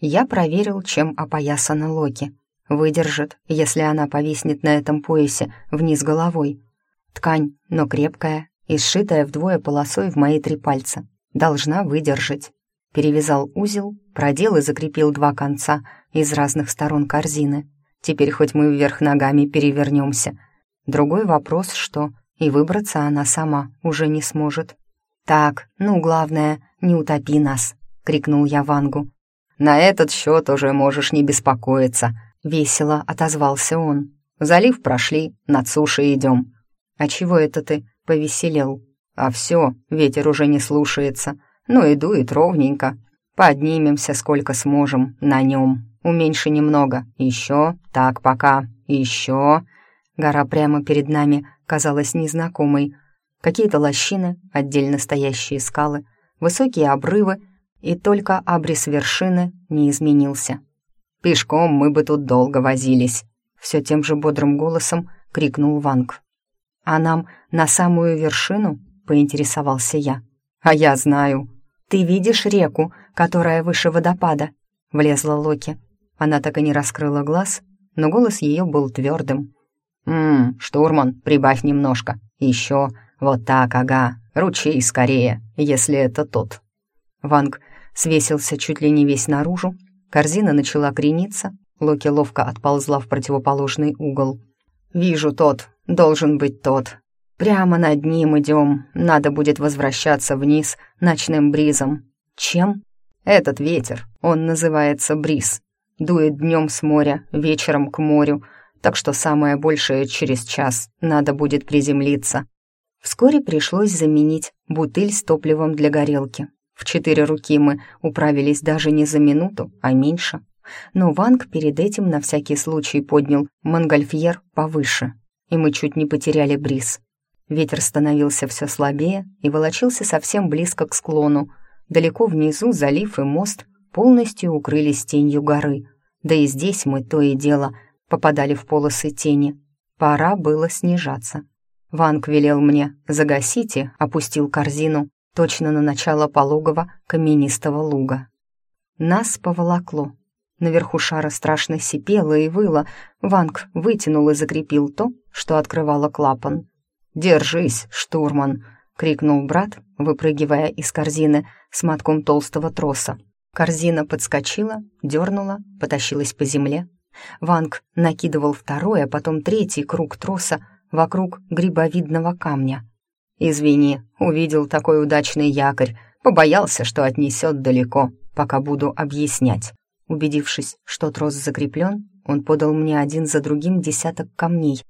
Я проверил, чем опоясана Локи. Выдержит, если она повиснет на этом поясе вниз головой. Ткань, но крепкая и сшитая вдвое полосой в мои три пальца. Должна выдержать. Перевязал узел, продел и закрепил два конца из разных сторон корзины. Теперь хоть мы вверх ногами перевернемся. Другой вопрос, что и выбраться она сама уже не сможет. «Так, ну, главное, не утопи нас», — крикнул я Вангу. «На этот счет уже можешь не беспокоиться», — весело отозвался он. «Залив прошли, над сушей идем». «А чего это ты повеселел?» «А все, ветер уже не слушается. Ну и дует ровненько. Поднимемся сколько сможем на нем. Уменьши немного. Еще, так пока, еще...» Гора прямо перед нами казалась незнакомой. Какие-то лощины, отдельно стоящие скалы, высокие обрывы, и только абрис вершины не изменился. «Пешком мы бы тут долго возились», — все тем же бодрым голосом крикнул Ванг. «А нам на самую вершину?» — поинтересовался я. «А я знаю». «Ты видишь реку, которая выше водопада?» — влезла Локи. Она так и не раскрыла глаз, но голос ее был твердым. «Ммм, штурман, прибавь немножко. Еще. Вот так, ага. Ручей скорее, если это тот». Ванг свесился чуть ли не весь наружу. Корзина начала крениться. Локи ловко отползла в противоположный угол. «Вижу тот. Должен быть тот. Прямо над ним идем. Надо будет возвращаться вниз ночным бризом. Чем? Этот ветер. Он называется бриз. Дует днем с моря, вечером к морю, так что самое большее через час надо будет приземлиться. Вскоре пришлось заменить бутыль с топливом для горелки. В четыре руки мы управились даже не за минуту, а меньше. Но Ванг перед этим на всякий случай поднял монгольфьер повыше, и мы чуть не потеряли бриз. Ветер становился все слабее и волочился совсем близко к склону. Далеко внизу залив и мост полностью укрылись тенью горы. Да и здесь мы то и дело попадали в полосы тени. Пора было снижаться. Ванг велел мне загасить и опустил корзину точно на начало пологого каменистого луга. Нас поволокло. Наверху шара страшно сипело и выло. Ванг вытянул и закрепил то, что открывало клапан. «Держись, штурман!» — крикнул брат, выпрыгивая из корзины с мотком толстого троса. Корзина подскочила, дернула, потащилась по земле, Ванг накидывал второй, а потом третий круг троса вокруг грибовидного камня. «Извини, увидел такой удачный якорь, побоялся, что отнесет далеко, пока буду объяснять». Убедившись, что трос закреплен, он подал мне один за другим десяток камней,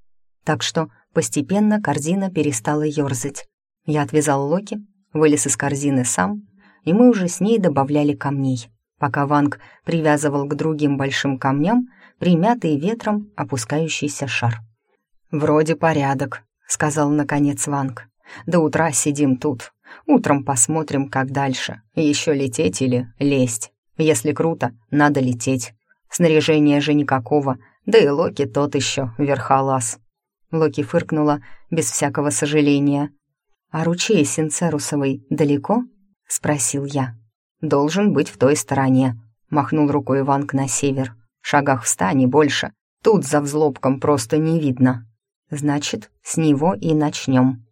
так что постепенно корзина перестала ерзать. Я отвязал Локи, вылез из корзины сам, и мы уже с ней добавляли камней, пока Ванг привязывал к другим большим камням примятый ветром опускающийся шар. «Вроде порядок», — сказал наконец Ванг. «До утра сидим тут. Утром посмотрим, как дальше. Еще лететь или лезть. Если круто, надо лететь. Снаряжения же никакого, да и Локи тот еще верхолаз». Локи фыркнула без всякого сожаления. «А ручей Синцерусовой далеко?» — спросил я. «Должен быть в той стороне», — махнул рукой Ванг на север шагах в ста, не больше. Тут за взлобком просто не видно. Значит, с него и начнем.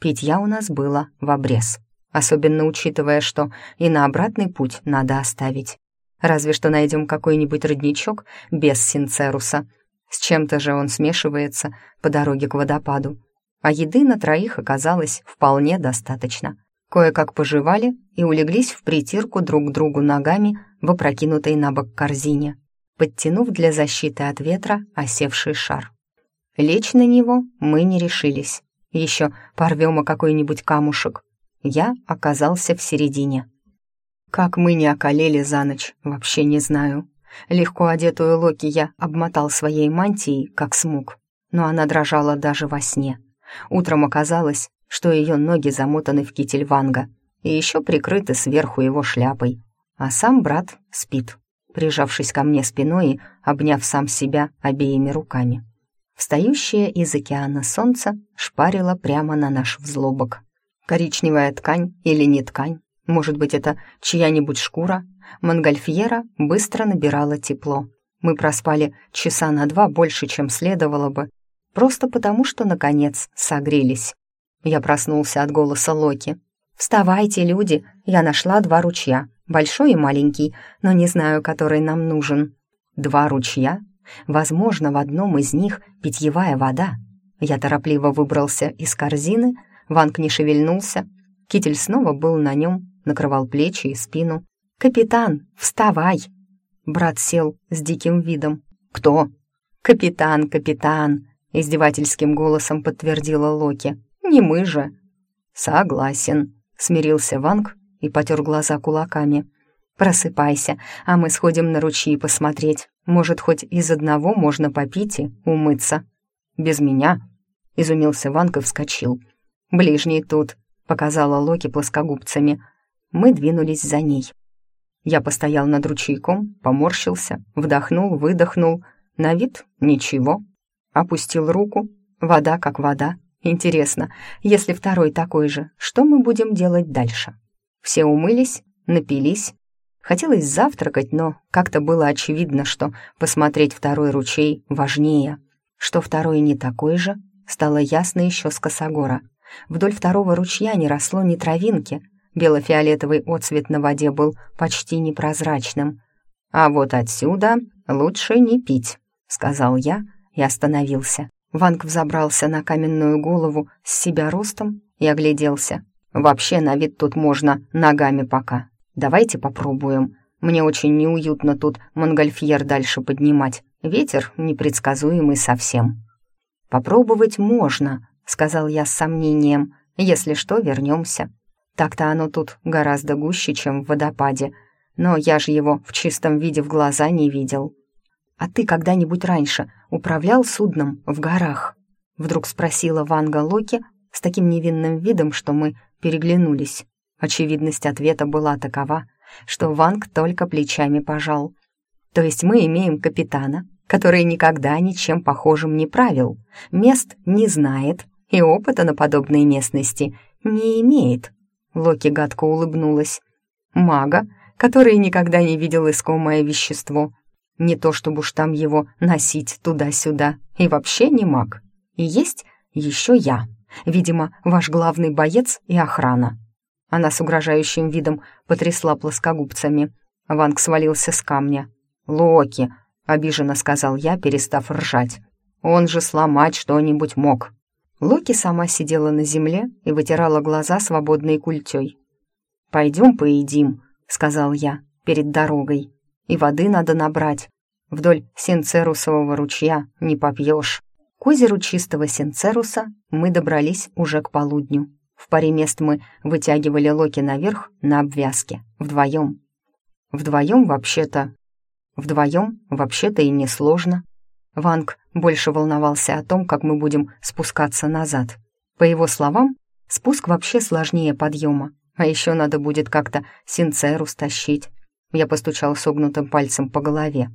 Питья у нас было в обрез. Особенно учитывая, что и на обратный путь надо оставить. Разве что найдем какой-нибудь родничок без синцеруса. С чем-то же он смешивается по дороге к водопаду. А еды на троих оказалось вполне достаточно. Кое-как пожевали и улеглись в притирку друг к другу ногами в опрокинутой на бок корзине подтянув для защиты от ветра осевший шар. Лечь на него мы не решились. Еще порвем о какой-нибудь камушек. Я оказался в середине. Как мы не околели за ночь, вообще не знаю. Легко одетую Локи я обмотал своей мантией, как смог, но она дрожала даже во сне. Утром оказалось, что ее ноги замотаны в китель Ванга и еще прикрыты сверху его шляпой, а сам брат спит прижавшись ко мне спиной и обняв сам себя обеими руками. Встающее из океана солнце шпарило прямо на наш взлобок. Коричневая ткань или не ткань, может быть, это чья-нибудь шкура, Монгольфьера быстро набирала тепло. Мы проспали часа на два больше, чем следовало бы, просто потому что, наконец, согрелись. Я проснулся от голоса Локи. «Вставайте, люди, я нашла два ручья, большой и маленький, но не знаю, который нам нужен». «Два ручья? Возможно, в одном из них питьевая вода». Я торопливо выбрался из корзины, Ванг не шевельнулся, китель снова был на нем, накрывал плечи и спину. «Капитан, вставай!» Брат сел с диким видом. «Кто?» «Капитан, капитан!» — издевательским голосом подтвердила Локи. «Не мы же!» «Согласен», — смирился Ванг и потер глаза кулаками. «Просыпайся, а мы сходим на ручьи посмотреть. Может, хоть из одного можно попить и умыться». «Без меня?» — изумился Ванг вскочил. «Ближний тут», — показала Локи плоскогубцами. Мы двинулись за ней. Я постоял над ручейком, поморщился, вдохнул, выдохнул. На вид ничего. Опустил руку. Вода как вода. Интересно, если второй такой же, что мы будем делать дальше? Все умылись, напились. Хотелось завтракать, но как-то было очевидно, что посмотреть второй ручей важнее. Что второй не такой же, стало ясно еще с косогора. Вдоль второго ручья не росло ни травинки — Бело-фиолетовый отцвет на воде был почти непрозрачным. «А вот отсюда лучше не пить», — сказал я и остановился. Ванг взобрался на каменную голову с себя ростом и огляделся. «Вообще на вид тут можно ногами пока. Давайте попробуем. Мне очень неуютно тут монгольфьер дальше поднимать. Ветер непредсказуемый совсем». «Попробовать можно», — сказал я с сомнением. «Если что, вернемся. Так-то оно тут гораздо гуще, чем в водопаде, но я же его в чистом виде в глаза не видел. «А ты когда-нибудь раньше управлял судном в горах?» Вдруг спросила Ванга Локи с таким невинным видом, что мы переглянулись. Очевидность ответа была такова, что Ванг только плечами пожал. «То есть мы имеем капитана, который никогда ничем похожим не правил, мест не знает и опыта на подобной местности не имеет», Локи гадко улыбнулась. «Мага, который никогда не видел искомое вещество. Не то чтобы уж там его носить туда-сюда. И вообще не маг. И есть еще я. Видимо, ваш главный боец и охрана». Она с угрожающим видом потрясла плоскогубцами. Ванг свалился с камня. «Локи!» — обиженно сказал я, перестав ржать. «Он же сломать что-нибудь мог». Локи сама сидела на земле и вытирала глаза свободной культей. «Пойдем поедим», — сказал я, перед дорогой. «И воды надо набрать. Вдоль синцерусового ручья не попьешь». К озеру чистого синцеруса мы добрались уже к полудню. В паре мест мы вытягивали Локи наверх на обвязке, вдвоем. Вдвоем вообще-то... Вдвоем вообще-то и несложно. Ванг больше волновался о том, как мы будем спускаться назад. По его словам, спуск вообще сложнее подъема, а еще надо будет как-то синцеру стащить. Я постучал согнутым пальцем по голове.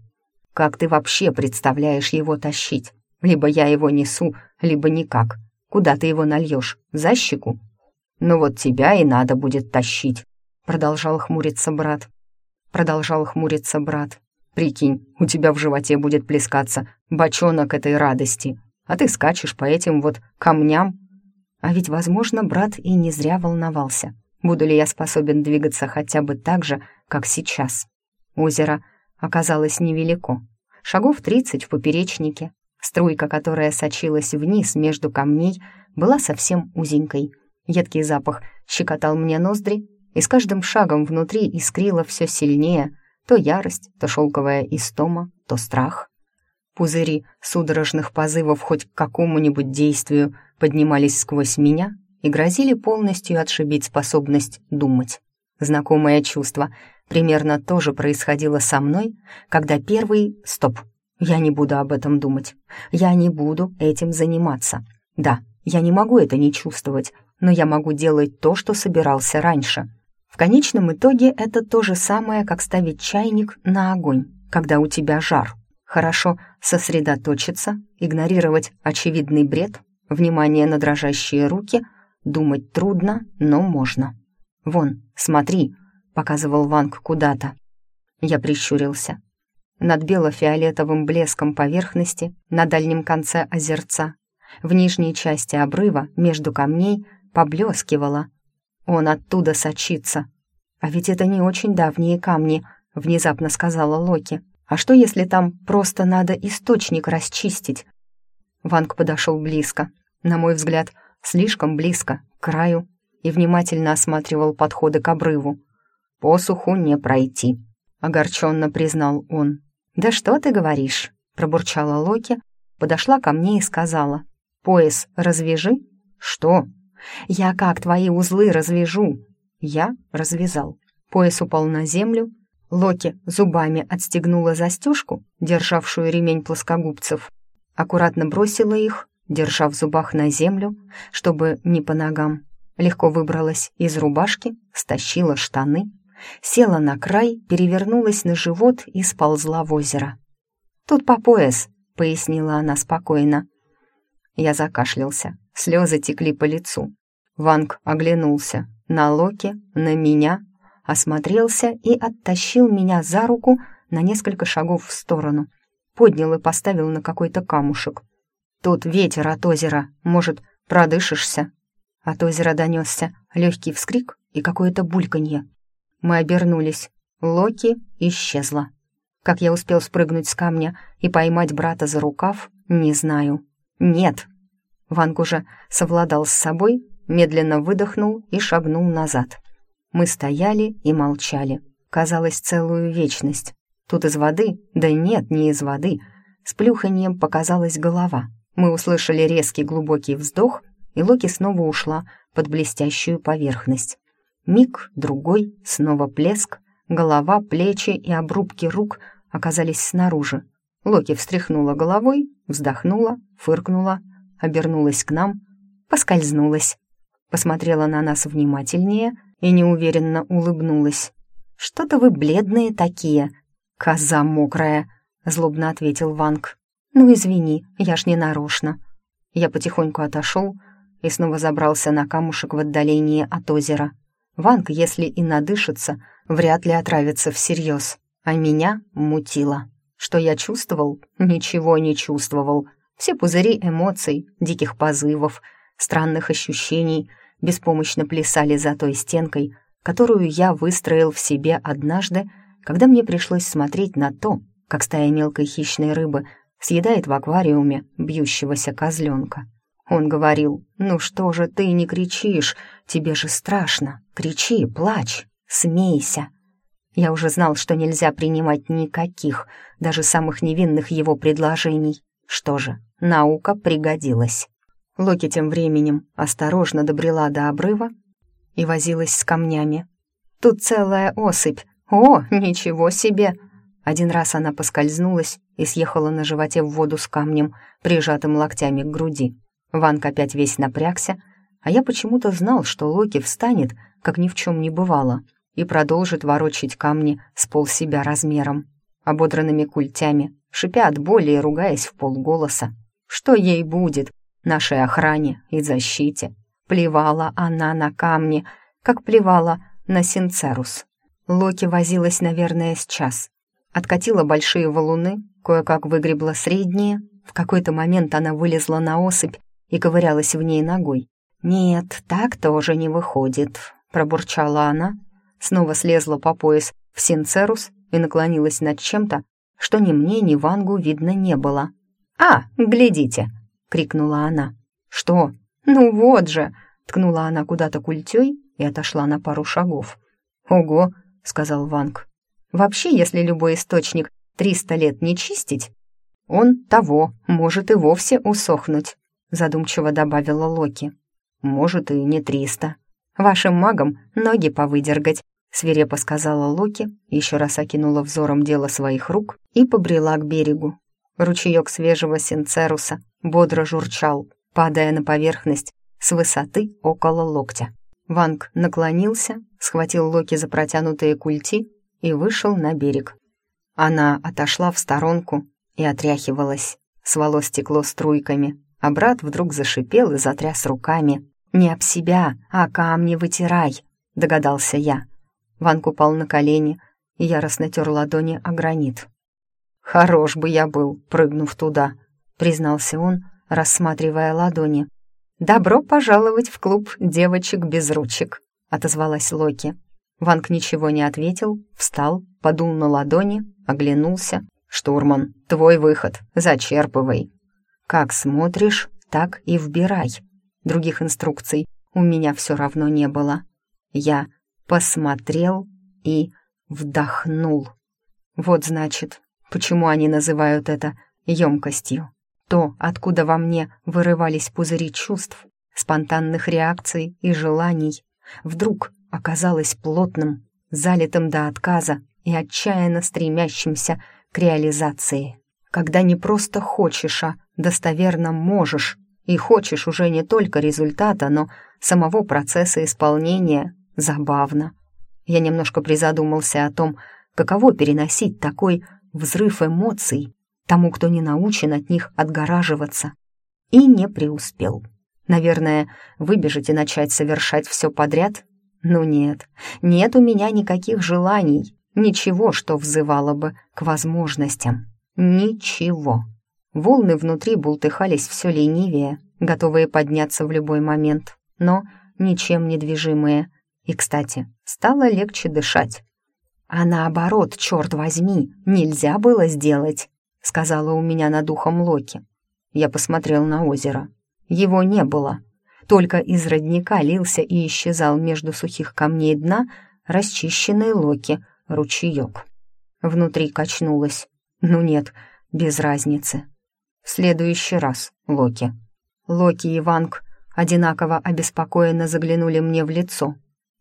«Как ты вообще представляешь его тащить? Либо я его несу, либо никак. Куда ты его нальешь? За щеку?» «Ну вот тебя и надо будет тащить», — продолжал хмуриться брат. Продолжал хмуриться брат. Прикинь, у тебя в животе будет плескаться бочонок этой радости, а ты скачешь по этим вот камням. А ведь, возможно, брат и не зря волновался. Буду ли я способен двигаться хотя бы так же, как сейчас? Озеро оказалось невелико. Шагов тридцать в поперечнике. Струйка, которая сочилась вниз между камней, была совсем узенькой. Едкий запах щекотал мне ноздри, и с каждым шагом внутри искрило все сильнее — то ярость, то шелковая истома, то страх. Пузыри судорожных позывов хоть к какому-нибудь действию поднимались сквозь меня и грозили полностью отшибить способность думать. Знакомое чувство примерно тоже происходило со мной, когда первый «стоп», я не буду об этом думать, я не буду этим заниматься. Да, я не могу это не чувствовать, но я могу делать то, что собирался раньше — в конечном итоге это то же самое, как ставить чайник на огонь, когда у тебя жар. Хорошо сосредоточиться, игнорировать очевидный бред, внимание на дрожащие руки, думать трудно, но можно. «Вон, смотри», — показывал Ванг куда-то. Я прищурился. Над бело-фиолетовым блеском поверхности на дальнем конце озерца, в нижней части обрыва между камней поблескивало. Он оттуда сочится. А ведь это не очень давние камни, внезапно сказала Локи. А что, если там просто надо источник расчистить? Ванг подошел близко, на мой взгляд, слишком близко, к краю, и внимательно осматривал подходы к обрыву. «Посуху не пройти», — огорченно признал он. «Да что ты говоришь?» — пробурчала Локи, подошла ко мне и сказала. «Пояс развяжи». «Что?» «Я как твои узлы развяжу?» Я развязал. Пояс упал на землю. Локи зубами отстегнула застежку, державшую ремень плоскогубцев. Аккуратно бросила их, держа в зубах на землю, чтобы не по ногам. Легко выбралась из рубашки, стащила штаны, села на край, перевернулась на живот и сползла в озеро. «Тут по пояс», — пояснила она спокойно. Я закашлялся, слезы текли по лицу. Ванг оглянулся на Локи, на меня, осмотрелся и оттащил меня за руку на несколько шагов в сторону. Поднял и поставил на какой-то камушек. «Тут ветер от озера, может, продышишься?» От озера донесся легкий вскрик и какое-то бульканье. Мы обернулись. Локи исчезла. Как я успел спрыгнуть с камня и поймать брата за рукав, не знаю. «Нет!» Ванг уже совладал с собой, медленно выдохнул и шагнул назад. Мы стояли и молчали. Казалось, целую вечность. Тут из воды, да нет, не из воды, с плюханьем показалась голова. Мы услышали резкий глубокий вздох, и Локи снова ушла под блестящую поверхность. Миг, другой, снова плеск, голова, плечи и обрубки рук оказались снаружи. Локи встряхнула головой, вздохнула, фыркнула, обернулась к нам, поскользнулась, посмотрела на нас внимательнее и неуверенно улыбнулась. «Что-то вы бледные такие!» «Коза мокрая!» — злобно ответил Ванг. «Ну, извини, я ж не нарочно». Я потихоньку отошел и снова забрался на камушек в отдалении от озера. Ванг, если и надышится, вряд ли отравится всерьез, а меня мутило. Что я чувствовал? Ничего не чувствовал. Все пузыри эмоций, диких позывов, странных ощущений беспомощно плясали за той стенкой, которую я выстроил в себе однажды, когда мне пришлось смотреть на то, как стая мелкой хищной рыбы съедает в аквариуме бьющегося козленка. Он говорил, «Ну что же ты не кричишь? Тебе же страшно. Кричи, плачь, смейся». Я уже знал, что нельзя принимать никаких, даже самых невинных его предложений. Что же, наука пригодилась. Локи тем временем осторожно добрела до обрыва и возилась с камнями. «Тут целая осыпь. О, ничего себе!» Один раз она поскользнулась и съехала на животе в воду с камнем, прижатым локтями к груди. Ванк опять весь напрягся, а я почему-то знал, что Локи встанет, как ни в чем не бывало, и продолжит ворочить камни с пол себя размером, ободранными культями, шипя от боли и ругаясь в полголоса. Что ей будет, нашей охране и защите? Плевала она на камни, как плевала на Синцерус. Локи возилась, наверное, с час. Откатила большие валуны, кое-как выгребла средние. В какой-то момент она вылезла на осыпь и ковырялась в ней ногой. «Нет, так тоже не выходит», — пробурчала она, снова слезла по пояс в синцерус и наклонилась над чем-то, что ни мне, ни Вангу видно не было. «А, глядите!» — крикнула она. «Что? Ну вот же!» — ткнула она куда-то культей и отошла на пару шагов. «Ого!» — сказал Ванг. «Вообще, если любой источник триста лет не чистить, он того может и вовсе усохнуть», — задумчиво добавила Локи. «Может, и не триста. Вашим магам ноги повыдергать, свирепо сказала Локи, еще раз окинула взором дело своих рук и побрела к берегу. Ручеек свежего синцеруса бодро журчал, падая на поверхность с высоты около локтя. Ванг наклонился, схватил Локи за протянутые культи и вышел на берег. Она отошла в сторонку и отряхивалась. С волос стекло струйками, а брат вдруг зашипел и затряс руками. «Не об себя, а камни вытирай», — догадался я. Ванк упал на колени, и яростно тер ладони о гранит. «Хорош бы я был, прыгнув туда», — признался он, рассматривая ладони. «Добро пожаловать в клуб девочек без ручек», — отозвалась Локи. Ванг ничего не ответил, встал, подул на ладони, оглянулся. «Штурман, твой выход, зачерпывай». «Как смотришь, так и вбирай». Других инструкций у меня все равно не было. Я посмотрел и вдохнул. Вот значит, почему они называют это емкостью. То, откуда во мне вырывались пузыри чувств, спонтанных реакций и желаний, вдруг оказалось плотным, залитым до отказа и отчаянно стремящимся к реализации. Когда не просто хочешь, а достоверно можешь, и хочешь уже не только результата, но самого процесса исполнения, забавно. Я немножко призадумался о том, каково переносить такой взрыв эмоций тому, кто не научен от них отгораживаться. И не преуспел. Наверное, выбежать и начать совершать все подряд? Ну нет, нет у меня никаких желаний, ничего, что взывало бы к возможностям. Ничего. Волны внутри бултыхались все ленивее, готовые подняться в любой момент, но ничем не движимые. И, кстати, стало легче дышать. А наоборот, черт возьми, нельзя было сделать сказала у меня над ухом Локи. Я посмотрел на озеро. Его не было. Только из родника лился и исчезал между сухих камней дна расчищенный Локи ручеек. Внутри качнулось. Ну нет, без разницы. В следующий раз, Локи. Локи и Ванг одинаково обеспокоенно заглянули мне в лицо.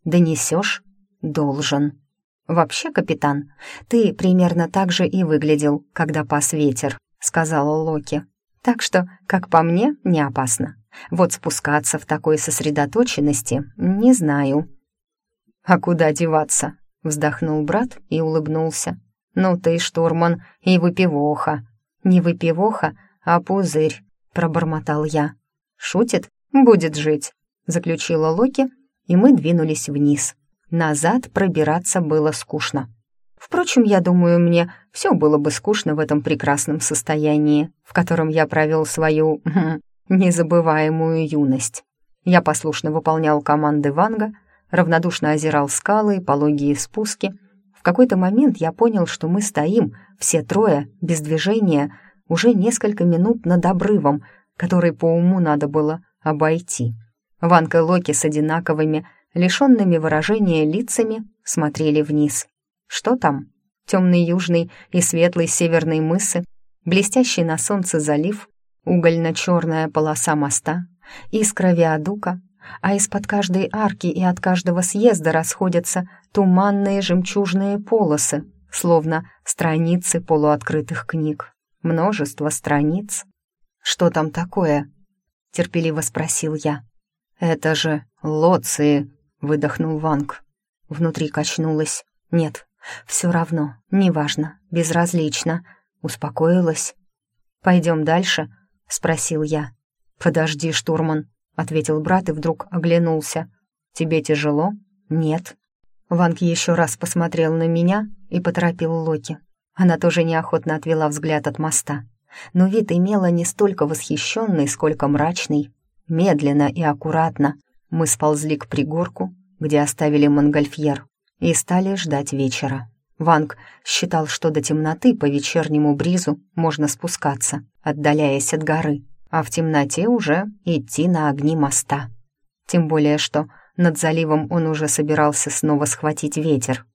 «Донесешь?» «Должен». «Вообще, капитан, ты примерно так же и выглядел, когда пас ветер», — сказала Локи. «Так что, как по мне, не опасно. Вот спускаться в такой сосредоточенности не знаю». «А куда деваться?» — вздохнул брат и улыбнулся. «Ну ты, штурман, и выпивоха». «Не выпивоха, а пузырь», — пробормотал я. «Шутит? Будет жить», — заключила Локи, и мы двинулись вниз. Назад пробираться было скучно. Впрочем, я думаю, мне все было бы скучно в этом прекрасном состоянии, в котором я провел свою незабываемую юность. Я послушно выполнял команды Ванга, равнодушно озирал скалы и пологие спуски. В какой-то момент я понял, что мы стоим, все трое, без движения, уже несколько минут над обрывом, который по уму надо было обойти. Ванка и Локи с одинаковыми, лишенными выражения лицами, смотрели вниз. Что там? Темный южный и светлый северный мысы, блестящий на солнце залив, угольно-черная полоса моста, искра виадука, а из-под каждой арки и от каждого съезда расходятся туманные жемчужные полосы, словно страницы полуоткрытых книг. Множество страниц. «Что там такое?» — терпеливо спросил я. «Это же лоции», выдохнул Ванг. Внутри качнулась. Нет, все равно, неважно, безразлично. Успокоилась. «Пойдем дальше?» — спросил я. «Подожди, штурман», — ответил брат и вдруг оглянулся. «Тебе тяжело?» «Нет». Ванг еще раз посмотрел на меня и поторопил Локи. Она тоже неохотно отвела взгляд от моста. Но вид имела не столько восхищенный, сколько мрачный. Медленно и аккуратно мы сползли к пригорку, где оставили Монгольфьер, и стали ждать вечера. Ванг считал, что до темноты по вечернему бризу можно спускаться, отдаляясь от горы, а в темноте уже идти на огни моста. Тем более, что над заливом он уже собирался снова схватить ветер.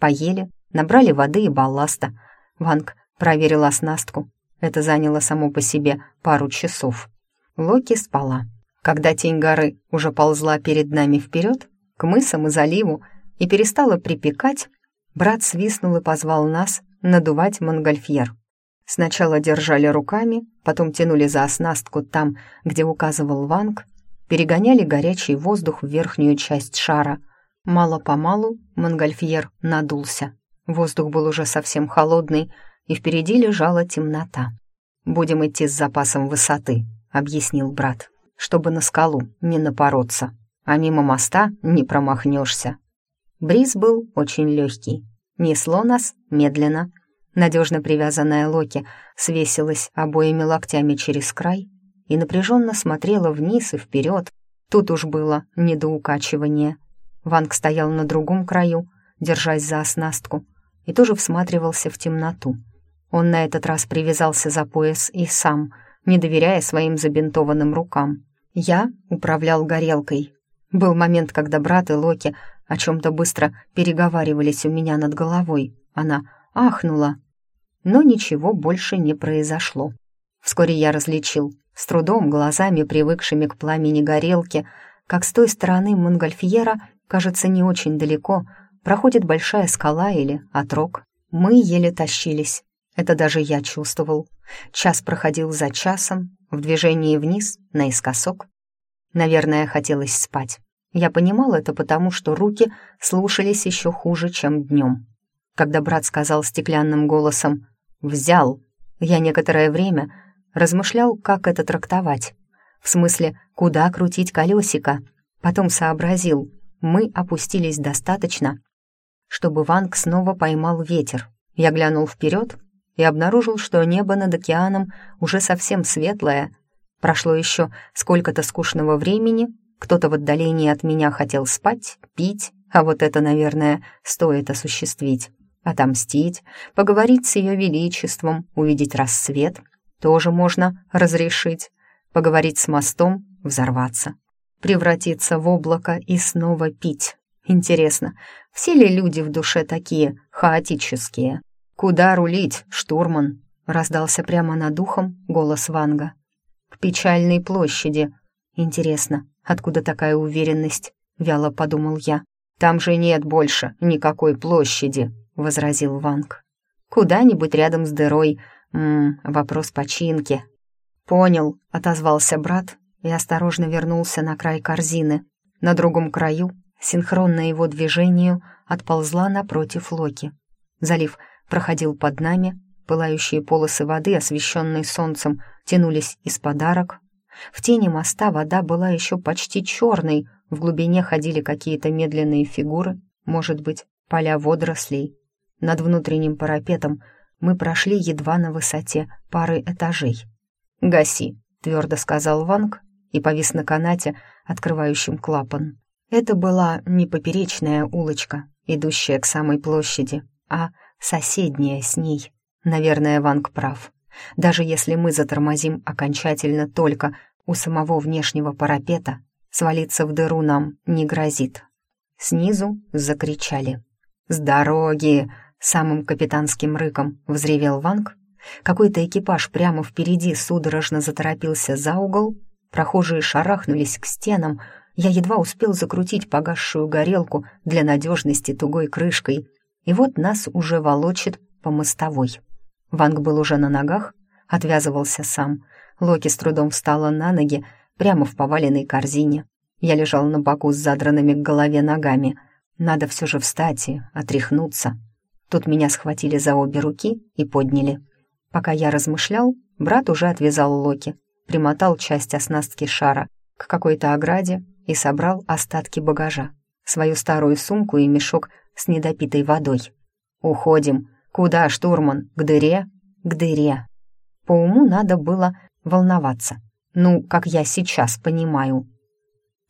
Поели, набрали воды и балласта. Ванг проверил оснастку. Это заняло само по себе пару часов. Локи спала. Когда тень горы уже ползла перед нами вперед, к мысам и заливу, и перестала припекать, брат свистнул и позвал нас надувать монгольфьер. Сначала держали руками, потом тянули за оснастку там, где указывал Ванг, перегоняли горячий воздух в верхнюю часть шара. Мало-помалу монгольфьер надулся. Воздух был уже совсем холодный, и впереди лежала темнота. «Будем идти с запасом высоты», — объяснил брат чтобы на скалу не напороться, а мимо моста не промахнешься. Бриз был очень легкий. несло нас медленно. Надежно привязанная Локи свесилась обоими локтями через край и напряженно смотрела вниз и вперед. Тут уж было не до укачивания. Ванг стоял на другом краю, держась за оснастку, и тоже всматривался в темноту. Он на этот раз привязался за пояс и сам, не доверяя своим забинтованным рукам. Я управлял горелкой. Был момент, когда брат и Локи о чем-то быстро переговаривались у меня над головой. Она ахнула. Но ничего больше не произошло. Вскоре я различил, с трудом глазами, привыкшими к пламени горелки, как с той стороны Монгольфьера, кажется, не очень далеко, проходит большая скала или отрог. Мы еле тащились. Это даже я чувствовал. Час проходил за часом, в движении вниз, наискосок. Наверное, хотелось спать. Я понимал это потому, что руки слушались еще хуже, чем днем. Когда брат сказал стеклянным голосом «взял», я некоторое время размышлял, как это трактовать. В смысле, куда крутить колесико. Потом сообразил, мы опустились достаточно, чтобы Ванг снова поймал ветер. Я глянул вперед и обнаружил, что небо над океаном уже совсем светлое. Прошло еще сколько-то скучного времени, кто-то в отдалении от меня хотел спать, пить, а вот это, наверное, стоит осуществить. Отомстить, поговорить с ее величеством, увидеть рассвет тоже можно разрешить. Поговорить с мостом, взорваться. Превратиться в облако и снова пить. Интересно, все ли люди в душе такие хаотические? «Куда рулить, штурман?» — раздался прямо над ухом голос Ванга. «К печальной площади. Интересно, Откуда такая уверенность?» — вяло подумал я. «Там же нет больше никакой площади», — возразил Ванг. «Куда-нибудь рядом с дырой. Ммм, вопрос починки». «Понял», — отозвался брат и осторожно вернулся на край корзины. На другом краю, синхронно его движению, отползла напротив Локи. Залив проходил под нами, пылающие полосы воды, освещенные солнцем, тянулись из подарок, в тени моста вода была еще почти черной, в глубине ходили какие-то медленные фигуры, может быть, поля водорослей. Над внутренним парапетом мы прошли едва на высоте пары этажей. «Гаси», — твердо сказал Ванг и повис на канате, открывающем клапан. Это была не поперечная улочка, идущая к самой площади, а соседняя с ней. Наверное, Ванг прав. Даже если мы затормозим окончательно только у самого внешнего парапета, свалиться в дыру нам не грозит. Снизу закричали. «С дороги!» — самым капитанским рыком взревел Ванг. Какой-то экипаж прямо впереди судорожно заторопился за угол, прохожие шарахнулись к стенам, я едва успел закрутить погасшую горелку для надежности тугой крышкой, и вот нас уже волочит по мостовой. Ванг был уже на ногах, отвязывался сам. Локи с трудом встала на ноги, прямо в поваленной корзине. Я лежал на боку с задранными к голове ногами. Надо все же встать и отряхнуться. Тут меня схватили за обе руки и подняли. Пока я размышлял, брат уже отвязал Локи, примотал часть оснастки шара к какой-то ограде и собрал остатки багажа, свою старую сумку и мешок с недопитой водой. «Уходим», «Куда, штурман? К дыре?» «К дыре». По уму надо было волноваться. Ну, как я сейчас понимаю.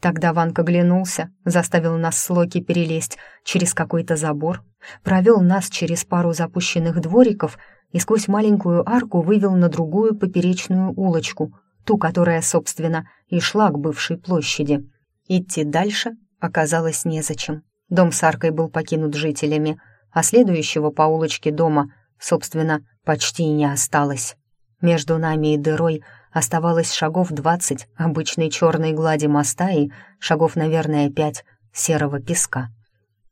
Тогда Ванка глянулся, заставил нас с Локи перелезть через какой-то забор, провел нас через пару запущенных двориков и сквозь маленькую арку вывел на другую поперечную улочку, ту, которая, собственно, и шла к бывшей площади. Идти дальше оказалось незачем. Дом с аркой был покинут жителями — а следующего по улочке дома, собственно, почти и не осталось. Между нами и дырой оставалось шагов двадцать обычной черной глади моста и шагов, наверное, пять серого песка.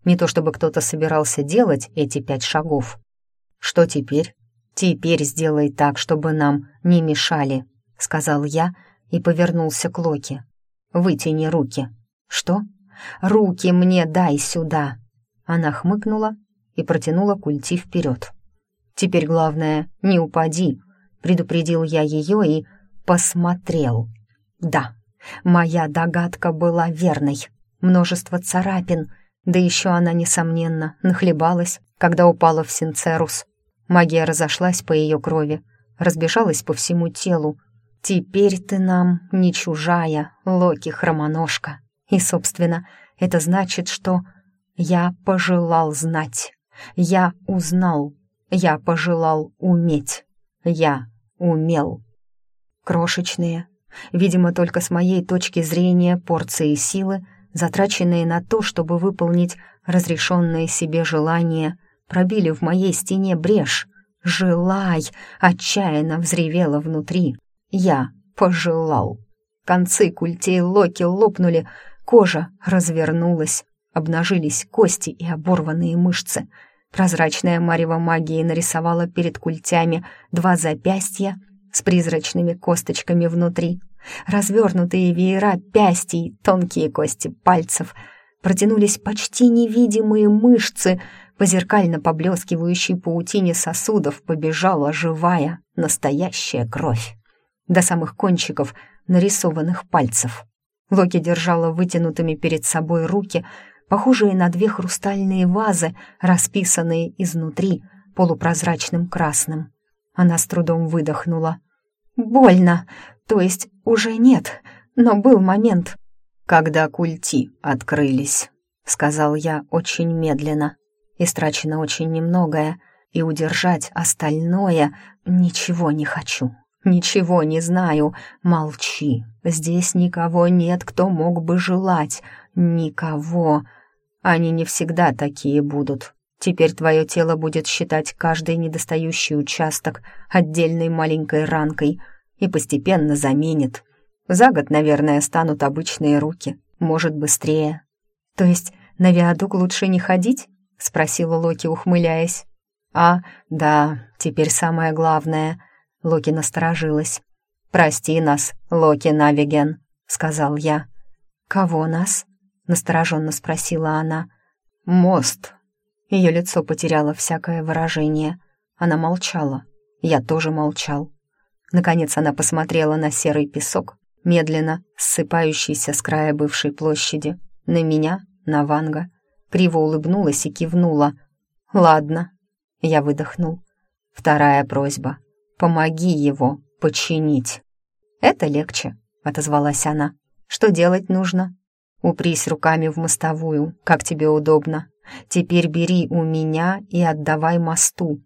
Не то чтобы кто-то собирался делать эти пять шагов. Что теперь? Теперь сделай так, чтобы нам не мешали, сказал я и повернулся к Локи. Вытяни руки. Что? Руки мне дай сюда. Она хмыкнула и протянула культи вперед. «Теперь главное, не упади», — предупредил я ее и посмотрел. Да, моя догадка была верной. Множество царапин, да еще она, несомненно, нахлебалась, когда упала в Синцерус. Магия разошлась по ее крови, разбежалась по всему телу. «Теперь ты нам не чужая, Локи-хромоножка». И, собственно, это значит, что я пожелал знать, я узнал, я пожелал уметь, я умел. Крошечные, видимо, только с моей точки зрения порции силы, затраченные на то, чтобы выполнить разрешенные себе желания, пробили в моей стене брешь. «Желай!» — отчаянно взревела внутри. Я пожелал. Концы культей Локи лопнули, кожа развернулась, обнажились кости и оборванные мышцы. Прозрачная марево магии нарисовала перед культями два запястья с призрачными косточками внутри, развернутые веера пястей, тонкие кости пальцев. Протянулись почти невидимые мышцы, по зеркально поблескивающей паутине сосудов побежала живая, настоящая кровь. До самых кончиков нарисованных пальцев. Локи держала вытянутыми перед собой руки, похожие на две хрустальные вазы, расписанные изнутри полупрозрачным красным. Она с трудом выдохнула. «Больно, то есть уже нет, но был момент». «Когда культи открылись», — сказал я очень медленно. «Истрачено очень немногое, и удержать остальное ничего не хочу». «Ничего не знаю. Молчи. Здесь никого нет, кто мог бы желать. Никого. Они не всегда такие будут. Теперь твое тело будет считать каждый недостающий участок отдельной маленькой ранкой и постепенно заменит. За год, наверное, станут обычные руки. Может, быстрее». «То есть на виадук лучше не ходить?» — спросила Локи, ухмыляясь. «А, да, теперь самое главное — Локи насторожилась. «Прости нас, Локи Навиген», — сказал я. «Кого нас?» — настороженно спросила она. «Мост». Ее лицо потеряло всякое выражение. Она молчала. Я тоже молчал. Наконец она посмотрела на серый песок, медленно ссыпающийся с края бывшей площади, на меня, на Ванга, криво улыбнулась и кивнула. «Ладно», — я выдохнул. «Вторая просьба. Помоги его починить». «Это легче», — отозвалась она. «Что делать нужно?» «Упрись руками в мостовую, как тебе удобно. Теперь бери у меня и отдавай мосту».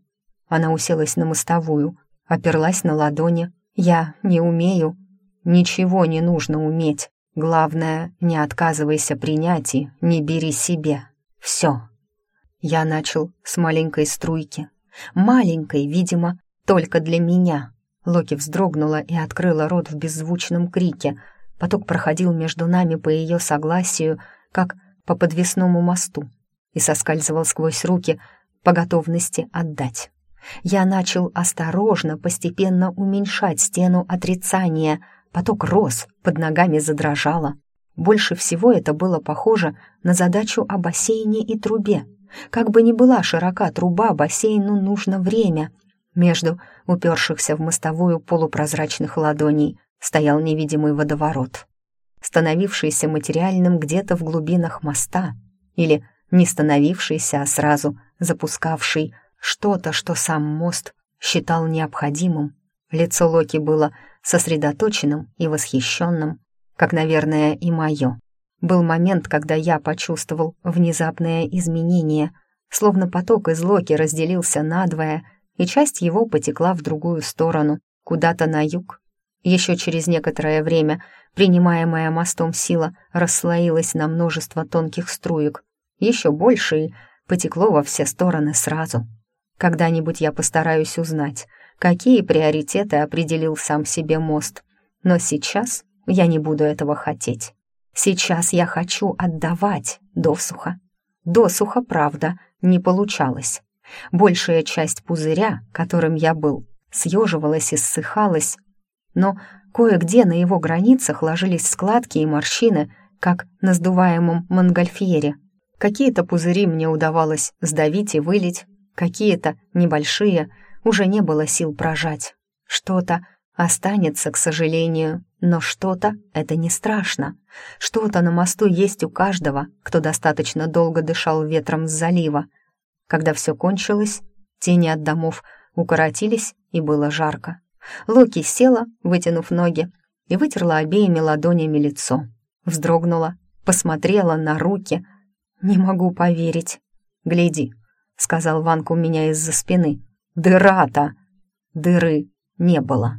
Она уселась на мостовую, оперлась на ладони. «Я не умею». «Ничего не нужно уметь. Главное, не отказывайся принять и не бери себе. Все». Я начал с маленькой струйки. Маленькой, видимо, только для меня. Локи вздрогнула и открыла рот в беззвучном крике. Поток проходил между нами по ее согласию, как по подвесному мосту, и соскальзывал сквозь руки по готовности отдать. Я начал осторожно, постепенно уменьшать стену отрицания. Поток рос, под ногами задрожало. Больше всего это было похоже на задачу о бассейне и трубе. Как бы ни была широка труба, бассейну нужно время — между упершихся в мостовую полупрозрачных ладоней стоял невидимый водоворот, становившийся материальным где-то в глубинах моста или не становившийся, а сразу запускавший что-то, что сам мост считал необходимым. Лицо Локи было сосредоточенным и восхищенным, как, наверное, и мое. Был момент, когда я почувствовал внезапное изменение, словно поток из Локи разделился надвое — и часть его потекла в другую сторону, куда-то на юг. Еще через некоторое время принимаемая мостом сила расслоилась на множество тонких струек, еще больше и потекло во все стороны сразу. Когда-нибудь я постараюсь узнать, какие приоритеты определил сам себе мост, но сейчас я не буду этого хотеть. Сейчас я хочу отдавать досуха. Досуха, правда, не получалось. Большая часть пузыря, которым я был, съеживалась и ссыхалась, но кое-где на его границах ложились складки и морщины, как на сдуваемом монгольфьере. Какие-то пузыри мне удавалось сдавить и вылить, какие-то, небольшие, уже не было сил прожать. Что-то останется, к сожалению, но что-то — это не страшно. Что-то на мосту есть у каждого, кто достаточно долго дышал ветром с залива, Когда все кончилось, тени от домов укоротились, и было жарко. Локи села, вытянув ноги, и вытерла обеими ладонями лицо. Вздрогнула, посмотрела на руки. «Не могу поверить». «Гляди», — сказал Ванка у меня из-за спины. «Дыра-то!» Дыры не было.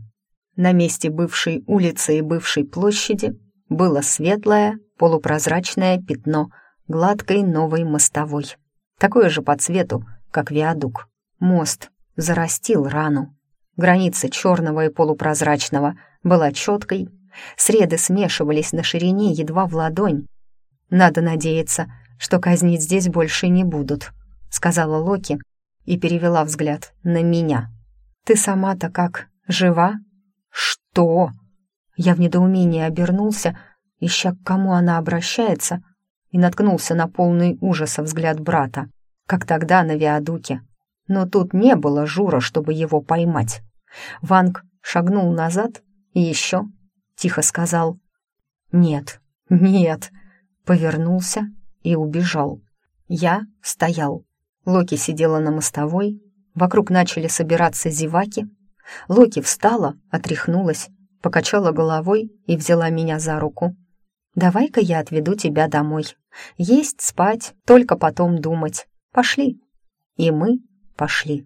На месте бывшей улицы и бывшей площади было светлое, полупрозрачное пятно гладкой новой мостовой. Такое же по цвету, как виадук. Мост зарастил рану. Граница черного и полупрозрачного была четкой, среды смешивались на ширине едва в ладонь. «Надо надеяться, что казнить здесь больше не будут», — сказала Локи и перевела взгляд на меня. «Ты сама-то как, жива?» «Что?» Я в недоумении обернулся, ища к кому она обращается, и наткнулся на полный ужаса взгляд брата, как тогда на Виадуке. Но тут не было Жура, чтобы его поймать. Ванг шагнул назад и еще тихо сказал «Нет, нет», повернулся и убежал. Я стоял. Локи сидела на мостовой, вокруг начали собираться зеваки. Локи встала, отряхнулась, покачала головой и взяла меня за руку. «Давай-ка я отведу тебя домой. Есть, спать, только потом думать. Пошли». И мы пошли.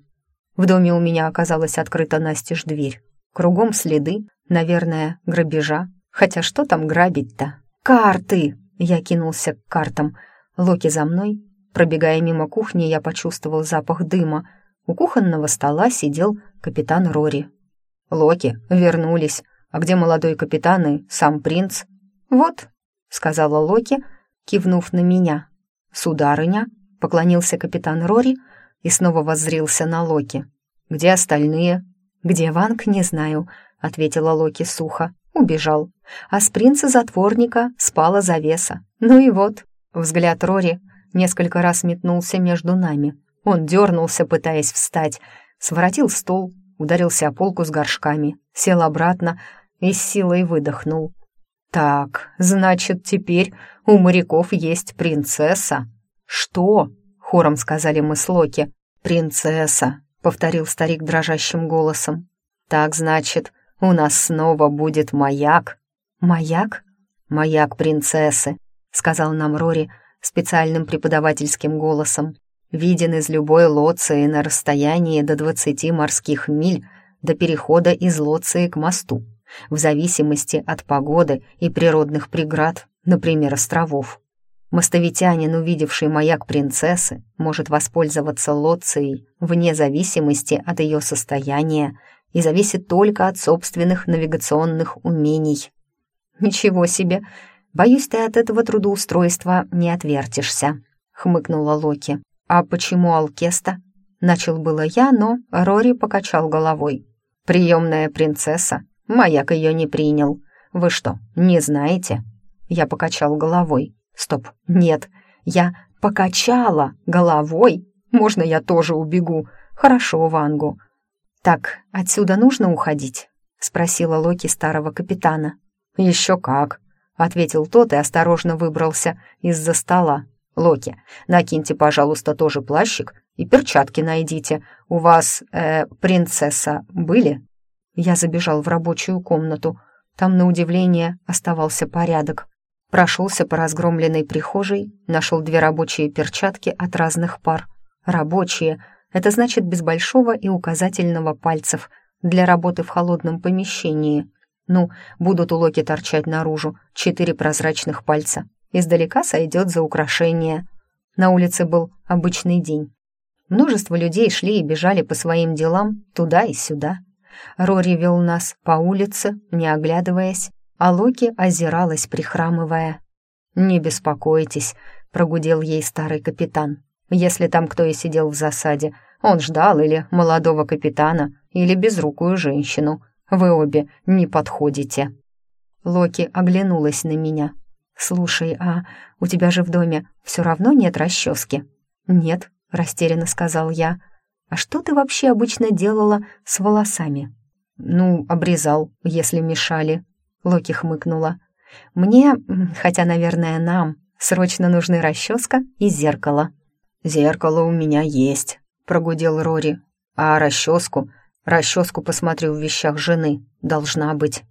В доме у меня оказалась открыта настежь дверь. Кругом следы, наверное, грабежа. Хотя что там грабить-то? «Карты!» Я кинулся к картам. Локи за мной. Пробегая мимо кухни, я почувствовал запах дыма. У кухонного стола сидел капитан Рори. «Локи, вернулись. А где молодой капитан и сам принц?» «Вот», — сказала Локи, кивнув на меня. «Сударыня», — поклонился капитан Рори и снова воззрился на Локи. «Где остальные?» «Где Ванг, не знаю», — ответила Локи сухо. «Убежал. А с принца-затворника спала завеса. Ну и вот». Взгляд Рори несколько раз метнулся между нами. Он дернулся, пытаясь встать, своротил стол, ударился о полку с горшками, сел обратно и с силой выдохнул. «Так, значит, теперь у моряков есть принцесса?» «Что?» — хором сказали мы с Локи. «Принцесса», — повторил старик дрожащим голосом. «Так, значит, у нас снова будет маяк». «Маяк?» «Маяк принцессы», — сказал нам Рори специальным преподавательским голосом. «Виден из любой лоции на расстоянии до двадцати морских миль до перехода из лоции к мосту в зависимости от погоды и природных преград, например, островов. Мостовитянин, увидевший маяк принцессы, может воспользоваться лоцией вне зависимости от ее состояния и зависит только от собственных навигационных умений. «Ничего себе! Боюсь, ты от этого трудоустройства не отвертишься», — хмыкнула Локи. «А почему Алкеста?» Начал было я, но Рори покачал головой. «Приемная принцесса Маяк ее не принял. Вы что, не знаете?» Я покачал головой. «Стоп, нет, я покачала головой. Можно я тоже убегу? Хорошо, Вангу». «Так, отсюда нужно уходить?» — спросила Локи старого капитана. «Еще как», — ответил тот и осторожно выбрался из-за стола. «Локи, накиньте, пожалуйста, тоже плащик и перчатки найдите. У вас, э, принцесса, были?» Я забежал в рабочую комнату. Там, на удивление, оставался порядок. Прошелся по разгромленной прихожей, нашел две рабочие перчатки от разных пар. Рабочие — это значит без большого и указательного пальцев для работы в холодном помещении. Ну, будут у Локи торчать наружу четыре прозрачных пальца. Издалека сойдет за украшение. На улице был обычный день. Множество людей шли и бежали по своим делам туда и сюда. Рори вел нас по улице, не оглядываясь, а Локи озиралась, прихрамывая. «Не беспокойтесь», — прогудел ей старый капитан. «Если там кто и сидел в засаде, он ждал или молодого капитана, или безрукую женщину. Вы обе не подходите». Локи оглянулась на меня. «Слушай, а у тебя же в доме все равно нет расчески?» «Нет», — растерянно сказал я. «А что ты вообще обычно делала с волосами?» «Ну, обрезал, если мешали», — Локи хмыкнула. «Мне, хотя, наверное, нам, срочно нужны расческа и зеркало». «Зеркало у меня есть», — прогудел Рори. «А расческу? Расческу посмотрю в вещах жены. Должна быть».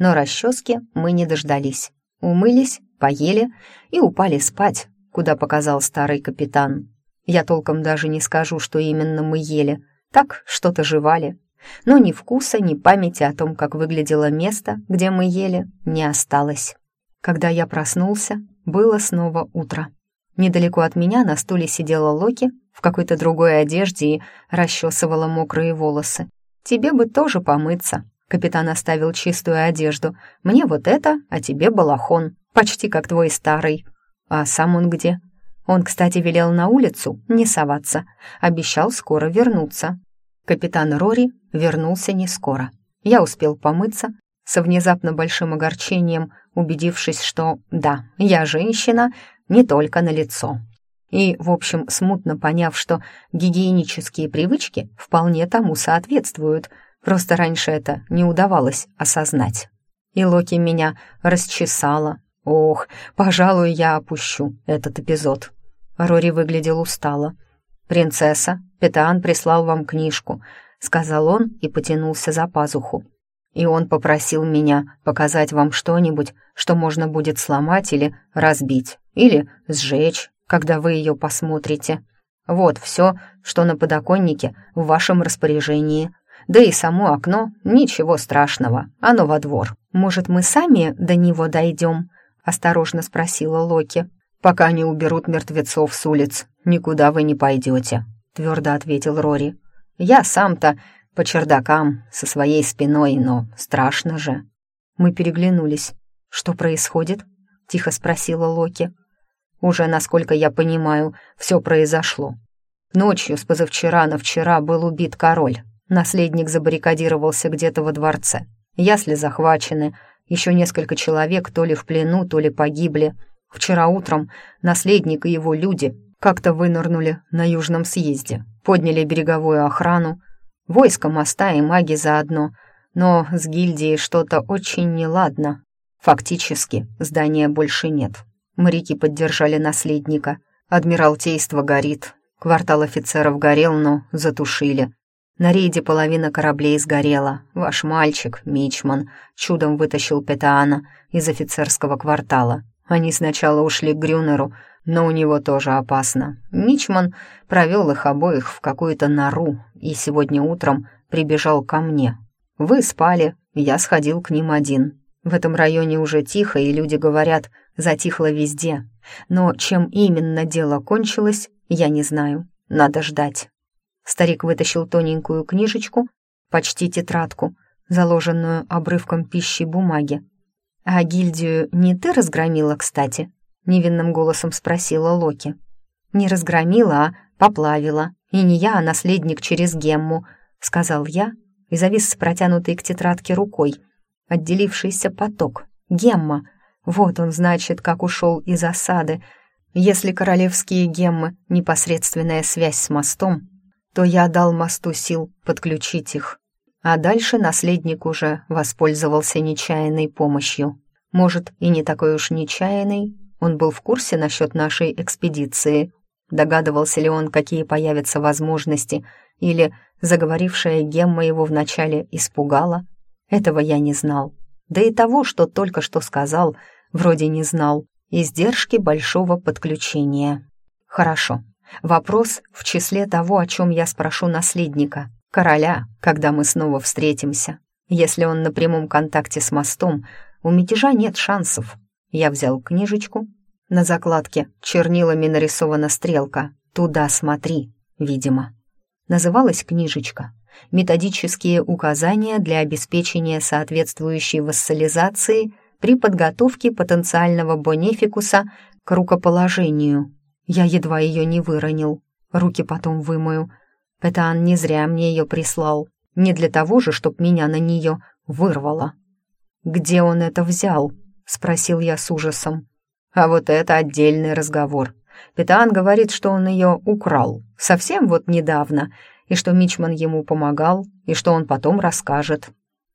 Но расчески мы не дождались. Умылись, поели и упали спать, куда показал старый капитан. Я толком даже не скажу, что именно мы ели. Так, что-то жевали. Но ни вкуса, ни памяти о том, как выглядело место, где мы ели, не осталось. Когда я проснулся, было снова утро. Недалеко от меня на стуле сидела Локи в какой-то другой одежде и расчесывала мокрые волосы. «Тебе бы тоже помыться». Капитан оставил чистую одежду. «Мне вот это, а тебе балахон, почти как твой старый». «А сам он где?» Он, кстати, велел на улицу не соваться, обещал скоро вернуться. Капитан Рори вернулся не скоро. Я успел помыться, со внезапно большим огорчением, убедившись, что да, я женщина, не только на лицо. И, в общем, смутно поняв, что гигиенические привычки вполне тому соответствуют, просто раньше это не удавалось осознать. И Локи меня расчесала. Ох, пожалуй, я опущу этот эпизод. Рори выглядел устало. «Принцесса, Петаан прислал вам книжку», — сказал он и потянулся за пазуху. «И он попросил меня показать вам что-нибудь, что можно будет сломать или разбить или сжечь, когда вы ее посмотрите. Вот все, что на подоконнике в вашем распоряжении. Да и само окно, ничего страшного, оно во двор. Может, мы сами до него дойдем?» — осторожно спросила Локи. «Пока не уберут мертвецов с улиц, никуда вы не пойдете», — твердо ответил Рори. «Я сам-то по чердакам, со своей спиной, но страшно же». Мы переглянулись. «Что происходит?» — тихо спросила Локи. Уже, насколько я понимаю, все произошло. Ночью с позавчера на вчера был убит король. Наследник забаррикадировался где-то во дворце. Ясли захвачены, еще несколько человек то ли в плену, то ли погибли. Вчера утром наследник и его люди как-то вынырнули на южном съезде, подняли береговую охрану, войско моста и маги заодно, но с гильдией что-то очень неладно. Фактически здания больше нет. Моряки поддержали наследника. Адмиралтейство горит. Квартал офицеров горел, но затушили. На рейде половина кораблей сгорела. Ваш мальчик, Мичман, чудом вытащил Петаана из офицерского квартала. Они сначала ушли к Грюнеру, но у него тоже опасно. Мичман провел их обоих в какую-то нору и сегодня утром прибежал ко мне. Вы спали, я сходил к ним один. В этом районе уже тихо, и люди говорят — затихло везде. Но чем именно дело кончилось, я не знаю. Надо ждать. Старик вытащил тоненькую книжечку, почти тетрадку, заложенную обрывком пищи бумаги. «А гильдию не ты разгромила, кстати?» — невинным голосом спросила Локи. «Не разгромила, а поплавила. И не я, а наследник через гемму», — сказал я и завис с протянутой к тетрадке рукой. Отделившийся поток. Гемма — вот он, значит, как ушел из осады. Если королевские геммы — непосредственная связь с мостом, то я дал мосту сил подключить их. А дальше наследник уже воспользовался нечаянной помощью. Может, и не такой уж нечаянный. Он был в курсе насчет нашей экспедиции. Догадывался ли он, какие появятся возможности, или заговорившая гемма его вначале испугала? Этого я не знал. Да и того, что только что сказал — Вроде не знал. Издержки большого подключения. Хорошо. Вопрос в числе того, о чем я спрошу наследника, короля, когда мы снова встретимся. Если он на прямом контакте с мостом, у мятежа нет шансов. Я взял книжечку. На закладке чернилами нарисована стрелка. «Туда смотри», видимо. Называлась книжечка «Методические указания для обеспечения соответствующей вассализации – при подготовке потенциального бонефикуса к рукоположению. Я едва ее не выронил. Руки потом вымою. Петан не зря мне ее прислал. Не для того же, чтоб меня на нее вырвало. «Где он это взял?» — спросил я с ужасом. «А вот это отдельный разговор. Петан говорит, что он ее украл. Совсем вот недавно. И что Мичман ему помогал, и что он потом расскажет.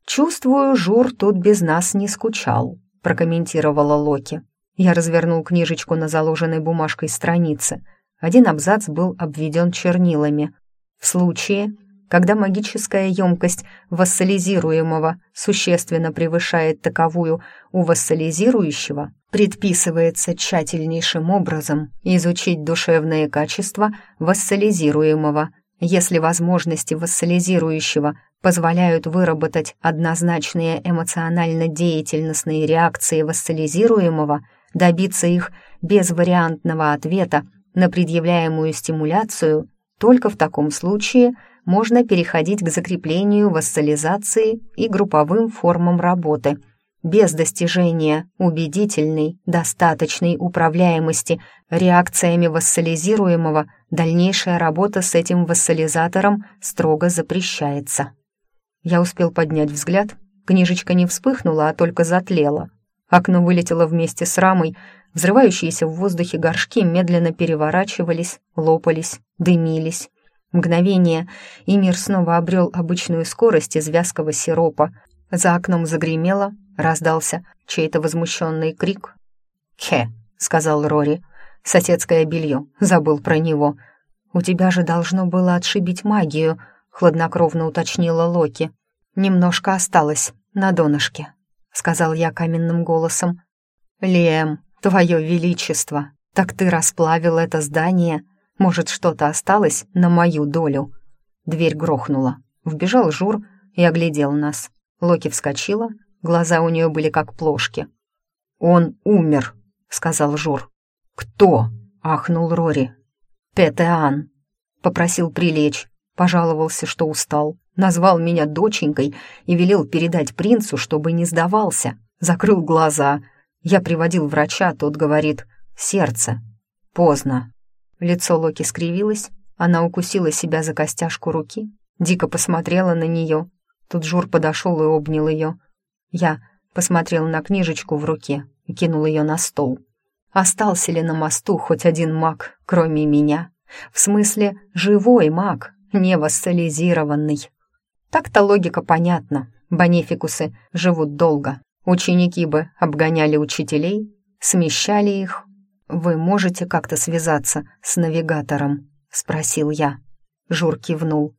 «Чувствую, Жур тут без нас не скучал», — прокомментировала Локи. Я развернул книжечку на заложенной бумажкой странице. Один абзац был обведен чернилами. В случае, когда магическая емкость вассализируемого существенно превышает таковую у вассализирующего, предписывается тщательнейшим образом изучить душевные качества вассализируемого, если возможности вассализирующего позволяют выработать однозначные эмоционально-деятельностные реакции вассализируемого, добиться их без вариантного ответа на предъявляемую стимуляцию, только в таком случае можно переходить к закреплению вассализации и групповым формам работы – без достижения убедительной, достаточной управляемости реакциями вассализируемого дальнейшая работа с этим вассализатором строго запрещается. Я успел поднять взгляд, книжечка не вспыхнула, а только затлела. Окно вылетело вместе с рамой, взрывающиеся в воздухе горшки медленно переворачивались, лопались, дымились. Мгновение, и мир снова обрел обычную скорость из вязкого сиропа. За окном загремело, раздался чей-то возмущенный крик. «Хе!» — сказал Рори. «Соседское белье. Забыл про него. У тебя же должно было отшибить магию», — хладнокровно уточнила Локи. «Немножко осталось на донышке», — сказал я каменным голосом. «Лем, твое величество, так ты расплавил это здание. Может, что-то осталось на мою долю?» Дверь грохнула. Вбежал Жур и оглядел нас. Локи вскочила, Глаза у нее были как плошки. «Он умер», — сказал Жур. «Кто?» — ахнул Рори. «Петеан». Попросил прилечь, пожаловался, что устал, назвал меня доченькой и велел передать принцу, чтобы не сдавался. Закрыл глаза. Я приводил врача, тот говорит «сердце». Поздно. Лицо Локи скривилось, она укусила себя за костяшку руки, дико посмотрела на нее. Тут Жур подошел и обнял ее. Я посмотрел на книжечку в руке и кинул ее на стол. Остался ли на мосту хоть один маг, кроме меня? В смысле, живой маг, не вассализированный. Так-то логика понятна. Бонефикусы живут долго. Ученики бы обгоняли учителей, смещали их. «Вы можете как-то связаться с навигатором?» — спросил я. Жур кивнул.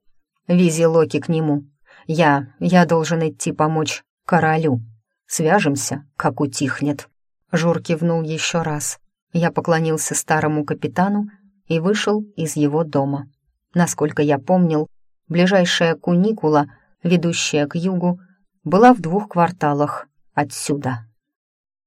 «Вези Локи к нему. Я... я должен идти помочь королю. Свяжемся, как утихнет». Жур кивнул еще раз. Я поклонился старому капитану и вышел из его дома. Насколько я помнил, ближайшая куникула, ведущая к югу, была в двух кварталах отсюда.